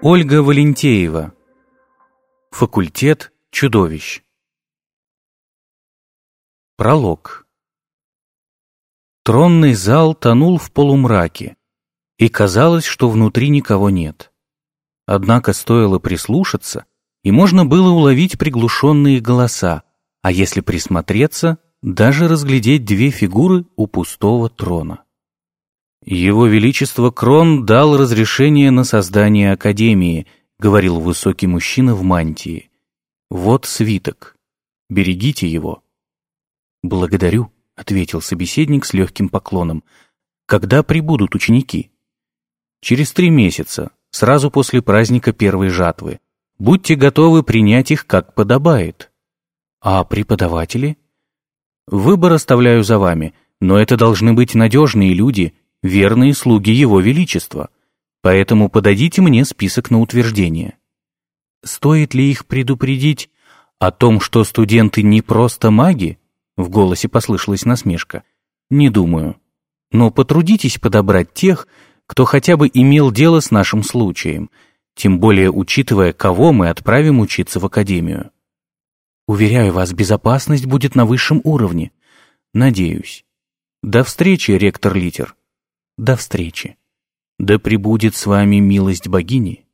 Ольга Валентеева. Факультет чудовищ. Пролог. Тронный зал тонул в полумраке, и казалось, что внутри никого нет. Однако стоило прислушаться, и можно было уловить приглушенные голоса, а если присмотреться, даже разглядеть две фигуры у пустого трона. «Его Величество Крон дал разрешение на создание Академии», — говорил высокий мужчина в мантии. «Вот свиток. Берегите его». «Благодарю», — ответил собеседник с легким поклоном. «Когда прибудут ученики?» «Через три месяца, сразу после праздника первой жатвы. Будьте готовы принять их как подобает». «А преподаватели?» «Выбор оставляю за вами, но это должны быть надежные люди, верные слуги Его Величества, поэтому подадите мне список на утверждение. Стоит ли их предупредить о том, что студенты не просто маги? В голосе послышалась насмешка. Не думаю. Но потрудитесь подобрать тех, кто хотя бы имел дело с нашим случаем, тем более учитывая, кого мы отправим учиться в академию. Уверяю вас, безопасность будет на высшем уровне. Надеюсь. До встречи, ректор Литер. До встречи. Да пребудет с вами милость богини.